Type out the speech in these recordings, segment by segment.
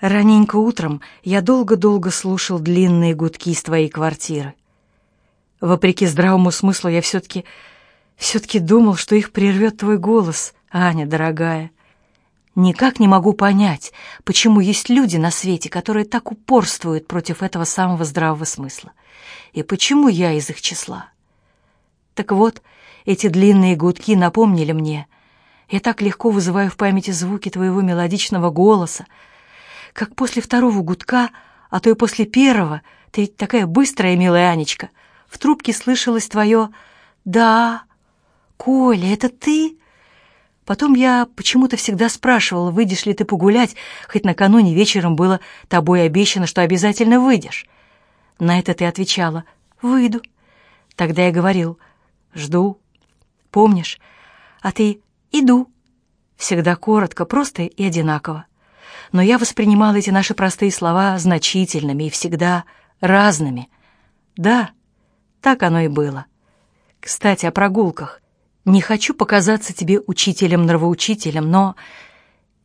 Раненько утром я долго-долго слушал длинные гудки из твоей квартиры. Вопреки здравому смыслу я все-таки все-таки думал, что их прервет твой голос, Аня, дорогая. Никак не могу понять, почему есть люди на свете, которые так упорствуют против этого самого здравого смысла. И почему я из их числа? Так вот, эти длинные гудки напомнили мне. Я так легко вызываю в памяти звуки твоего мелодичного голоса, как после второго гудка, а то и после первого, ты ведь такая быстрая, милая Анечка, в трубке слышалось твое «Да, Коля, это ты?» Потом я почему-то всегда спрашивала, выйдешь ли ты погулять, хоть накануне вечером было тобой обещано, что обязательно выйдешь. На это ты отвечала «Выйду». Тогда я говорил «Жду». Помнишь? А ты «Иду». Всегда коротко, просто и одинаково. Но я воспринимала эти наши простые слова значительными и всегда разными. Да, так оно и было. Кстати, о прогулках. Не хочу показаться тебе учителем-нравоучителем, но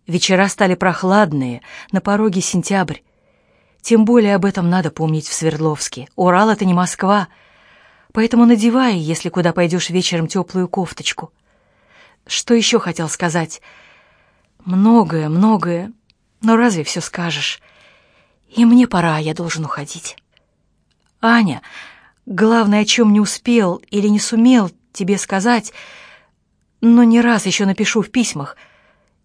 вечера стали прохладные, на пороге сентябрь. Тем более об этом надо помнить в Свердловске. Урал — это не Москва, поэтому надевай, если куда пойдешь вечером, теплую кофточку. Что еще хотел сказать? Многое, многое, но разве все скажешь? И мне пора, я должен уходить. Аня, главное, о чем не успел или не сумел тебе сказать, но не раз еще напишу в письмах.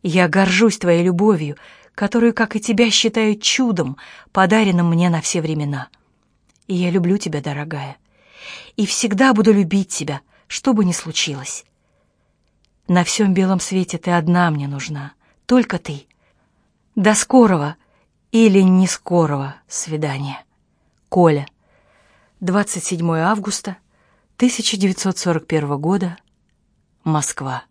Я горжусь твоей любовью, которую, как и тебя, считаю чудом, подаренным мне на все времена. И я люблю тебя, дорогая, и всегда буду любить тебя, что бы ни случилось. На всем белом свете ты одна мне нужна, только ты. До скорого или не скорого свидания. Коля. 27 августа 1941 года. Москва.